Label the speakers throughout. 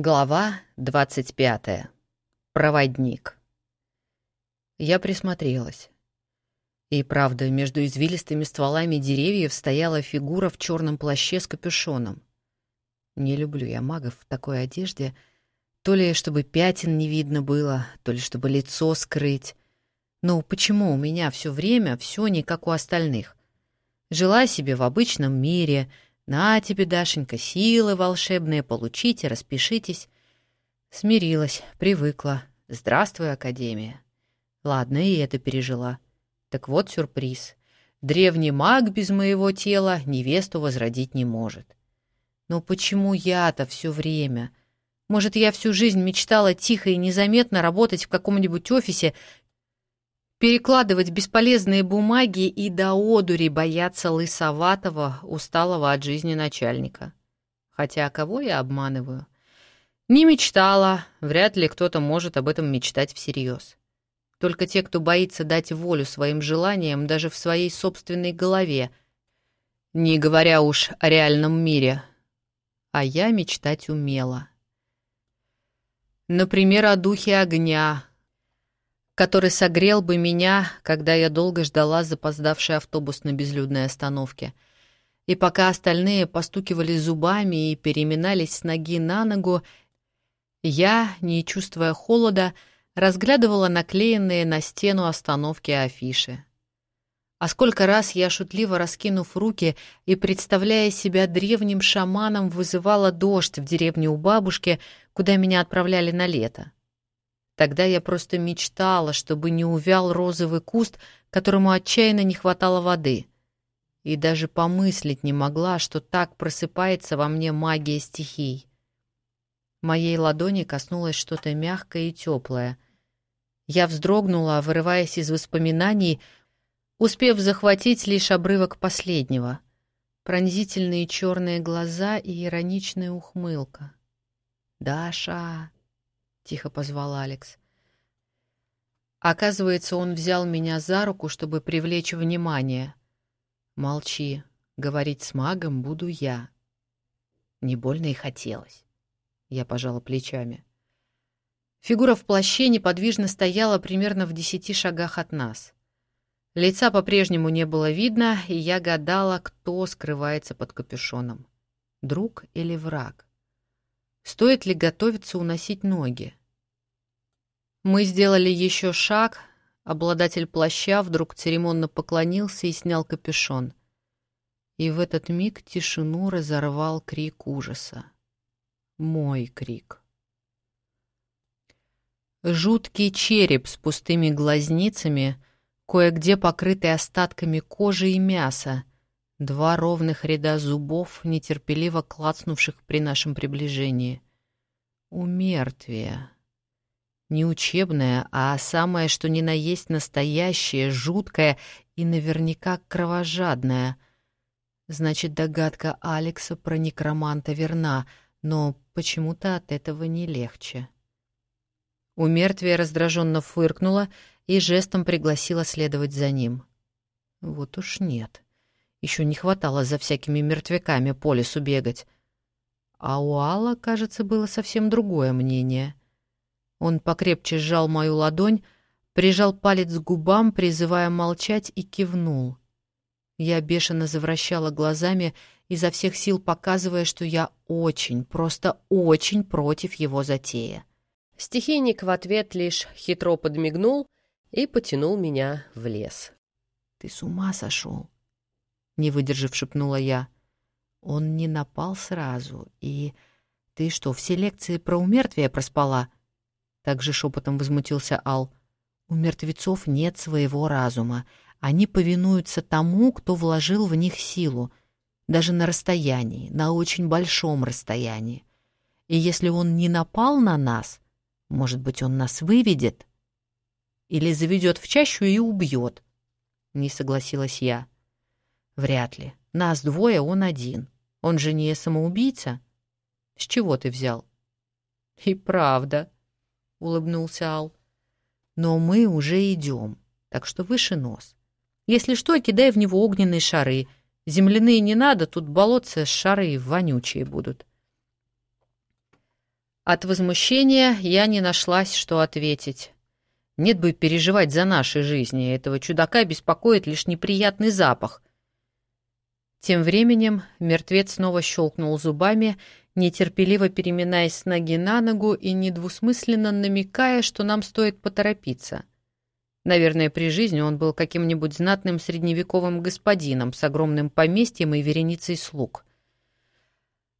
Speaker 1: Глава 25. Проводник. Я присмотрелась. И правда, между извилистыми стволами деревьев стояла фигура в черном плаще с капюшоном. Не люблю я магов в такой одежде, то ли чтобы пятен не видно было, то ли чтобы лицо скрыть. Но почему у меня все время все не как у остальных? Жила себе в обычном мире — «На тебе, Дашенька, силы волшебные, получите, распишитесь». Смирилась, привыкла. «Здравствуй, Академия». Ладно, и это пережила. Так вот сюрприз. Древний маг без моего тела невесту возродить не может. Но почему я-то все время? Может, я всю жизнь мечтала тихо и незаметно работать в каком-нибудь офисе, перекладывать бесполезные бумаги и до одури бояться лысоватого, усталого от жизни начальника. Хотя кого я обманываю? Не мечтала, вряд ли кто-то может об этом мечтать всерьез. Только те, кто боится дать волю своим желаниям даже в своей собственной голове, не говоря уж о реальном мире. А я мечтать умела. Например, о духе огня, который согрел бы меня, когда я долго ждала запоздавший автобус на безлюдной остановке. И пока остальные постукивали зубами и переминались с ноги на ногу, я, не чувствуя холода, разглядывала наклеенные на стену остановки афиши. А сколько раз я, шутливо раскинув руки и представляя себя древним шаманом, вызывала дождь в деревне у бабушки, куда меня отправляли на лето. Тогда я просто мечтала, чтобы не увял розовый куст, которому отчаянно не хватало воды. И даже помыслить не могла, что так просыпается во мне магия стихий. Моей ладони коснулось что-то мягкое и теплое. Я вздрогнула, вырываясь из воспоминаний, успев захватить лишь обрывок последнего. Пронзительные черные глаза и ироничная ухмылка. «Даша!» Тихо позвал Алекс. Оказывается, он взял меня за руку, чтобы привлечь внимание. Молчи, говорить с магом буду я. Не больно и хотелось. Я пожала плечами. Фигура в плаще неподвижно стояла примерно в десяти шагах от нас. Лица по-прежнему не было видно, и я гадала, кто скрывается под капюшоном. Друг или враг? Стоит ли готовиться уносить ноги? Мы сделали еще шаг, обладатель плаща вдруг церемонно поклонился и снял капюшон. И в этот миг тишину разорвал крик ужаса. Мой крик. Жуткий череп с пустыми глазницами, кое-где покрытый остатками кожи и мяса, два ровных ряда зубов, нетерпеливо клацнувших при нашем приближении. Умертвие. Не учебное, а самое, что ни на есть настоящее, жуткое и наверняка кровожадное. Значит, догадка Алекса про некроманта верна, но почему-то от этого не легче. У мертвия раздраженно фыркнула и жестом пригласила следовать за ним. Вот уж нет. Еще не хватало за всякими мертвяками по лесу бегать. А у Алла, кажется, было совсем другое мнение. Он покрепче сжал мою ладонь, прижал палец к губам, призывая молчать, и кивнул. Я бешено завращала глазами, изо всех сил показывая, что я очень, просто очень против его затея. Стихийник в ответ лишь хитро подмигнул и потянул меня в лес. «Ты с ума сошел?» — не выдержав, шепнула я. «Он не напал сразу, и... Ты что, все лекции про умертвие проспала?» Также шепотом возмутился Ал. У мертвецов нет своего разума. Они повинуются тому, кто вложил в них силу, даже на расстоянии, на очень большом расстоянии. И если он не напал на нас, может быть, он нас выведет? Или заведет в чащу и убьет? Не согласилась я. Вряд ли. Нас двое, он один. Он же не самоубийца. С чего ты взял? И правда, — улыбнулся Ал. «Но мы уже идем, так что выше нос. Если что, кидай в него огненные шары. Земляные не надо, тут болотца с шары вонючие будут». От возмущения я не нашлась, что ответить. Нет бы переживать за наши жизни, этого чудака беспокоит лишь неприятный запах. Тем временем мертвец снова щелкнул зубами, нетерпеливо переминаясь с ноги на ногу и недвусмысленно намекая, что нам стоит поторопиться. Наверное, при жизни он был каким-нибудь знатным средневековым господином с огромным поместьем и вереницей слуг.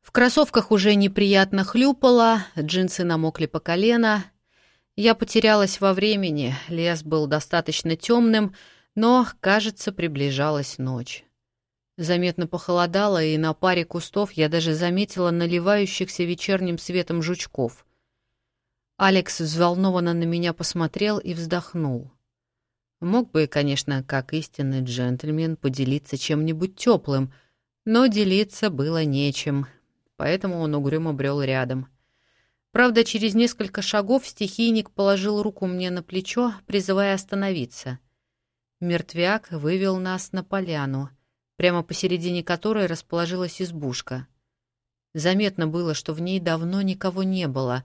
Speaker 1: В кроссовках уже неприятно хлюпало, джинсы намокли по колено. Я потерялась во времени, лес был достаточно темным, но, кажется, приближалась ночь. Заметно похолодало, и на паре кустов я даже заметила наливающихся вечерним светом жучков. Алекс взволнованно на меня посмотрел и вздохнул. Мог бы, конечно, как истинный джентльмен, поделиться чем-нибудь теплым, но делиться было нечем, поэтому он угрюмо брел рядом. Правда, через несколько шагов стихийник положил руку мне на плечо, призывая остановиться. Мертвяк вывел нас на поляну — прямо посередине которой расположилась избушка. Заметно было, что в ней давно никого не было.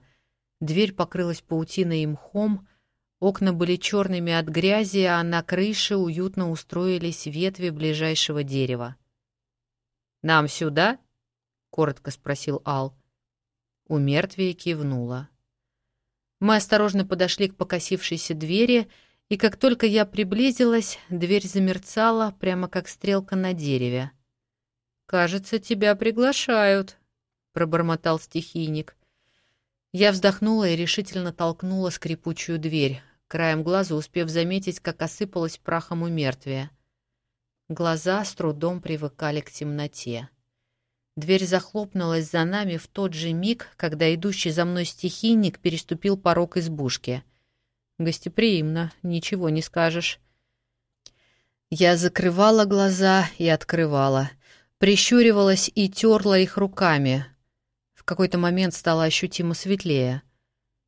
Speaker 1: Дверь покрылась паутиной и мхом, окна были черными от грязи, а на крыше уютно устроились ветви ближайшего дерева. «Нам сюда?» — коротко спросил Ал. У мертвия кивнула. Мы осторожно подошли к покосившейся двери — и как только я приблизилась, дверь замерцала, прямо как стрелка на дереве. «Кажется, тебя приглашают», — пробормотал стихийник. Я вздохнула и решительно толкнула скрипучую дверь, краем глаза успев заметить, как осыпалась прахом у мертвия. Глаза с трудом привыкали к темноте. Дверь захлопнулась за нами в тот же миг, когда идущий за мной стихийник переступил порог избушки — Гостеприимно, ничего не скажешь. Я закрывала глаза и открывала, прищуривалась и терла их руками. В какой-то момент стало ощутимо светлее.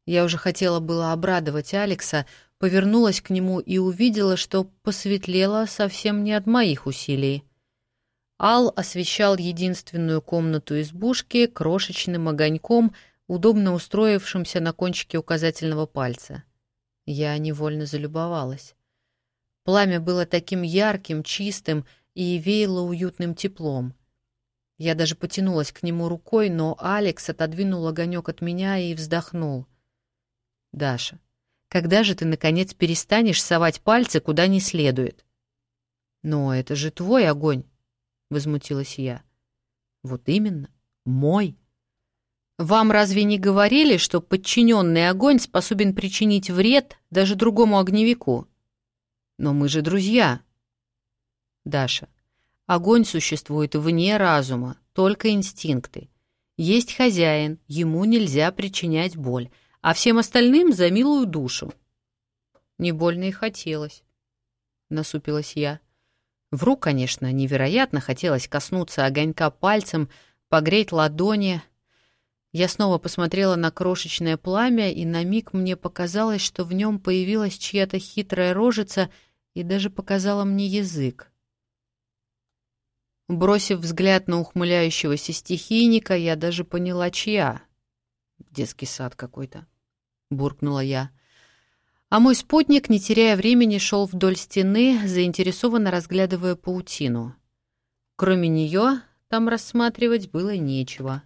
Speaker 1: Я уже хотела было обрадовать Алекса, повернулась к нему и увидела, что посветлело совсем не от моих усилий. Ал освещал единственную комнату избушки крошечным огоньком, удобно устроившимся на кончике указательного пальца. Я невольно залюбовалась. Пламя было таким ярким, чистым и веяло уютным теплом. Я даже потянулась к нему рукой, но Алекс отодвинул огонек от меня и вздохнул. «Даша, когда же ты, наконец, перестанешь совать пальцы куда не следует?» «Но это же твой огонь!» — возмутилась я. «Вот именно, мой!» Вам разве не говорили, что подчиненный огонь способен причинить вред даже другому огневику? Но мы же друзья. Даша, огонь существует вне разума, только инстинкты. Есть хозяин, ему нельзя причинять боль, а всем остальным за милую душу. Не больно и хотелось, насупилась я. Вру, конечно, невероятно хотелось коснуться огонька пальцем, погреть ладони, я снова посмотрела на крошечное пламя, и на миг мне показалось, что в нем появилась чья-то хитрая рожица и даже показала мне язык. Бросив взгляд на ухмыляющегося стихийника, я даже поняла, чья. «Детский сад какой-то», — буркнула я. А мой спутник, не теряя времени, шел вдоль стены, заинтересованно разглядывая паутину. Кроме нее там рассматривать было нечего.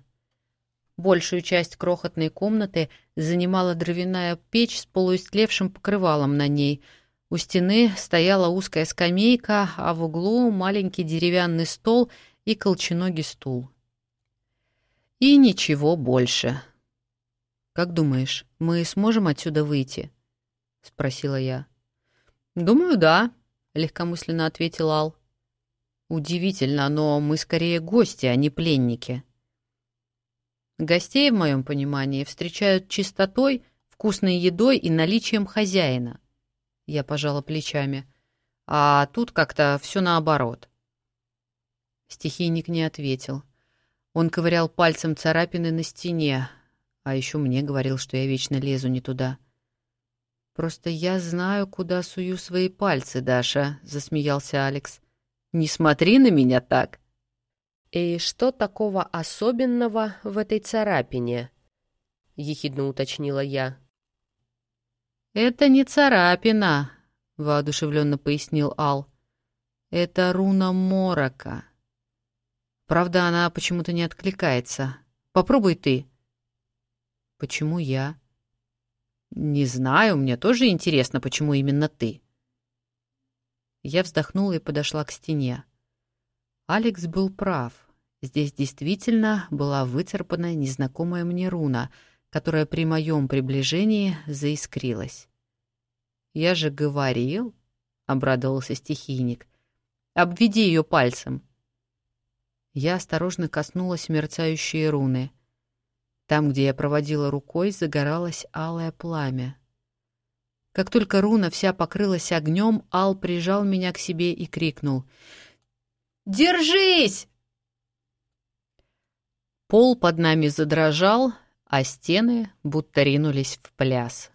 Speaker 1: Большую часть крохотной комнаты занимала дровяная печь с полуистлевшим покрывалом на ней. У стены стояла узкая скамейка, а в углу маленький деревянный стол и колченогий стул. И ничего больше. «Как думаешь, мы сможем отсюда выйти?» — спросила я. «Думаю, да», — легкомысленно ответил Ал. «Удивительно, но мы скорее гости, а не пленники». Гостей, в моем понимании, встречают чистотой, вкусной едой и наличием хозяина. Я пожала плечами. А тут как-то все наоборот. Стихийник не ответил. Он ковырял пальцем царапины на стене, а еще мне говорил, что я вечно лезу не туда. «Просто я знаю, куда сую свои пальцы, Даша», — засмеялся Алекс. «Не смотри на меня так!»
Speaker 2: И что такого особенного в этой царапине? ехидно уточнила я.
Speaker 1: «Это не царапина», — воодушевленно пояснил Ал. «Это руна Морока. Правда, она почему-то не откликается. Попробуй ты». «Почему я?» «Не знаю, мне тоже интересно, почему именно ты». Я вздохнула и подошла к стене. Алекс был прав. Здесь действительно была выцарпана незнакомая мне руна, которая при моем приближении заискрилась. «Я же говорил», — обрадовался стихийник, — «обведи ее пальцем». Я осторожно коснулась мерцающей руны. Там, где я проводила рукой, загоралось алое пламя. Как только руна вся покрылась огнем, Ал прижал меня к себе и крикнул «Держись!» Пол под нами задрожал, а стены будто ринулись в пляс.